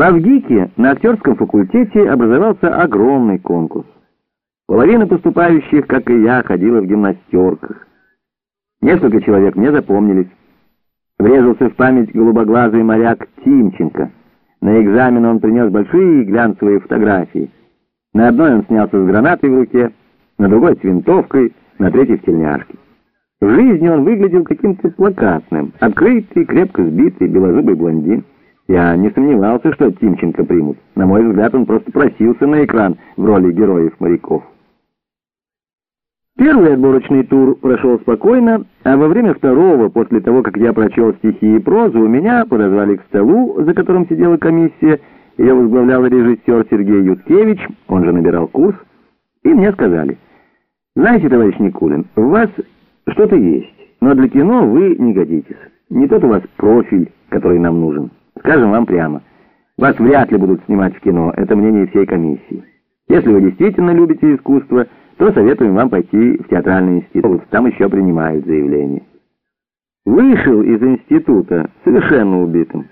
В Авгике на актерском факультете образовался огромный конкурс. Половина поступающих, как и я, ходила в гимнастерках. Несколько человек мне запомнились. Врезался в память голубоглазый моряк Тимченко. На экзамен он принес большие глянцевые фотографии. На одной он снялся с гранатой в руке, на другой с винтовкой, на третьей в тельняшке. В жизни он выглядел каким-то плакатным, открытый, крепко сбитый, белозубый блондин. Я не сомневался, что Тимченко примут. На мой взгляд, он просто просился на экран в роли героев-моряков. Первый отборочный тур прошел спокойно, а во время второго, после того, как я прочел стихи и прозу, меня подозвали к столу, за которым сидела комиссия. Ее возглавлял режиссер Сергей Юткевич, он же набирал курс, и мне сказали, «Знаете, товарищ Никулин, у вас что-то есть, но для кино вы не годитесь. Не тот у вас профиль, который нам нужен». Скажем вам прямо, вас вряд ли будут снимать в кино, это мнение всей комиссии. Если вы действительно любите искусство, то советуем вам пойти в театральный институт, там еще принимают заявление. Вышел из института совершенно убитым.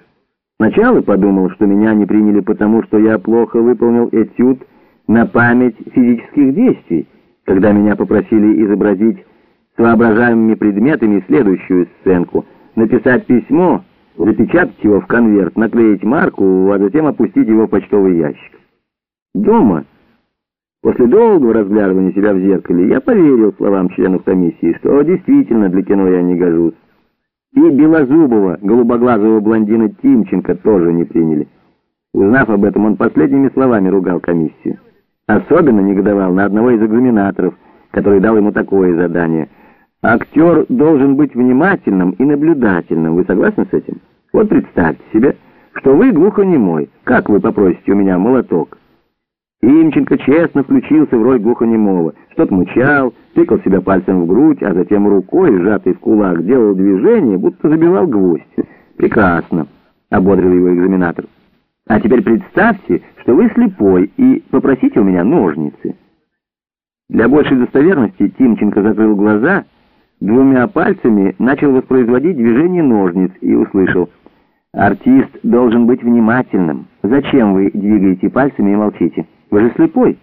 Сначала подумал, что меня не приняли потому, что я плохо выполнил этюд на память физических действий, когда меня попросили изобразить с воображаемыми предметами следующую сценку, написать письмо, запечатать его в конверт, наклеить марку, а затем опустить его в почтовый ящик. Дома, после долгого разглядывания себя в зеркале, я поверил словам членов комиссии, что действительно для кино я не гожусь. И белозубого, голубоглазого блондина Тимченко тоже не приняли. Узнав об этом, он последними словами ругал комиссию. Особенно негодовал на одного из экзаменаторов, который дал ему такое задание. Актер должен быть внимательным и наблюдательным. Вы согласны с этим? Вот представьте себе, что вы глухонемой. Как вы попросите у меня молоток? Имченко честно включился в роль глухонемого. Что-то мычал, тыкал себя пальцем в грудь, а затем рукой, сжатой в кулак, делал движение, будто забивал гвоздь. «Прекрасно», — ободрил его экзаменатор. «А теперь представьте, что вы слепой, и попросите у меня ножницы». Для большей достоверности Тимченко закрыл глаза двумя пальцами начал воспроизводить движение ножниц и услышал «Артист должен быть внимательным. Зачем вы двигаете пальцами и молчите? Вы же слепой.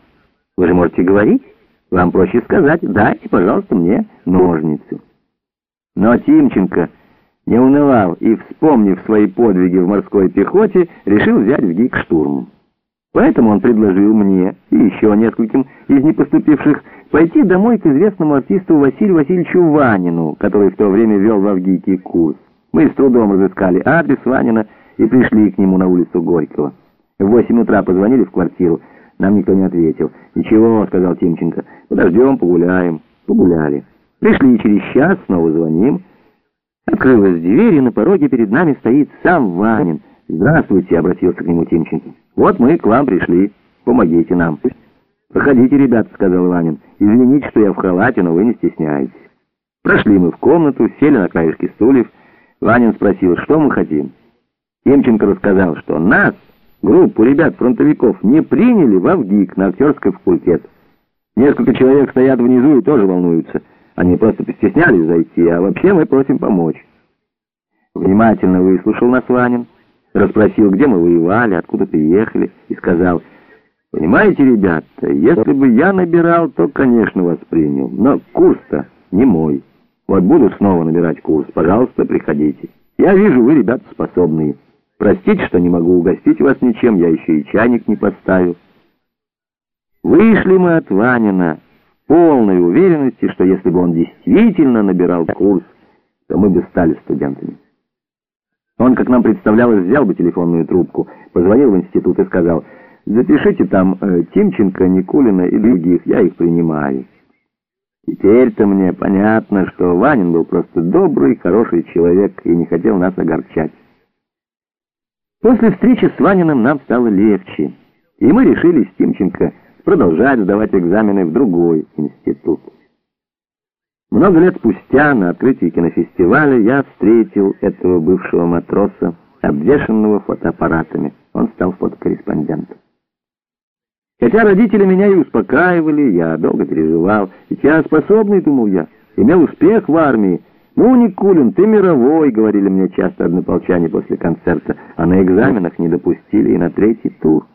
Вы же можете говорить. Вам проще сказать «Дайте, пожалуйста, мне ножницы». Но Тимченко не унывал и, вспомнив свои подвиги в морской пехоте, решил взять в ГИК штурм. Поэтому он предложил мне и еще нескольким из непоступивших пойти домой к известному артисту Василию Васильевичу Ванину, который в то время вел в Авгике курс. Мы с трудом разыскали адрес Ванина и пришли к нему на улицу Горького. В восемь утра позвонили в квартиру, нам никто не ответил. «Ничего», — сказал Тимченко, — «подождем, погуляем». Погуляли. Пришли через час, снова звоним. Открылась дверь, и на пороге перед нами стоит сам Ванин. «Здравствуйте», — обратился к нему Тимченко. «Вот мы к вам пришли. Помогите нам». «Проходите, ребята», — сказал Ванин. «Извините, что я в халате, но вы не стесняйтесь». Прошли мы в комнату, сели на краешке стульев. Ванин спросил, что мы хотим. Емченко рассказал, что нас, группу ребят-фронтовиков, не приняли в Авгик на актерский факультет. Несколько человек стоят внизу и тоже волнуются. Они просто постеснялись зайти, а вообще мы просим помочь. Внимательно выслушал нас Ванин, расспросил, где мы воевали, откуда приехали, и сказал... Понимаете, ребята, если бы я набирал, то, конечно, воспринял. Но курс-то не мой. Вот буду снова набирать курс. Пожалуйста, приходите. Я вижу, вы, ребята, способные. Простите, что не могу угостить вас ничем, я еще и чайник не поставил. Вышли мы от Ванина в полной уверенности, что если бы он действительно набирал курс, то мы бы стали студентами. Он, как нам представлялось, взял бы телефонную трубку, позвонил в институт и сказал... Запишите там э, Тимченко, Никулина и других, я их принимаю. Теперь-то мне понятно, что Ванин был просто добрый, хороший человек и не хотел нас огорчать. После встречи с Ваниным нам стало легче, и мы решили с Тимченко продолжать сдавать экзамены в другой институт. Много лет спустя на открытии кинофестиваля я встретил этого бывшего матроса, обвешанного фотоаппаратами. Он стал фотокорреспондентом. Хотя родители меня и успокаивали, я долго переживал. Ведь я способный, думал я, имел успех в армии, «Ну, Никулин, ты мировой», — говорили мне часто однополчане после концерта, а на экзаменах не допустили и на третий тур.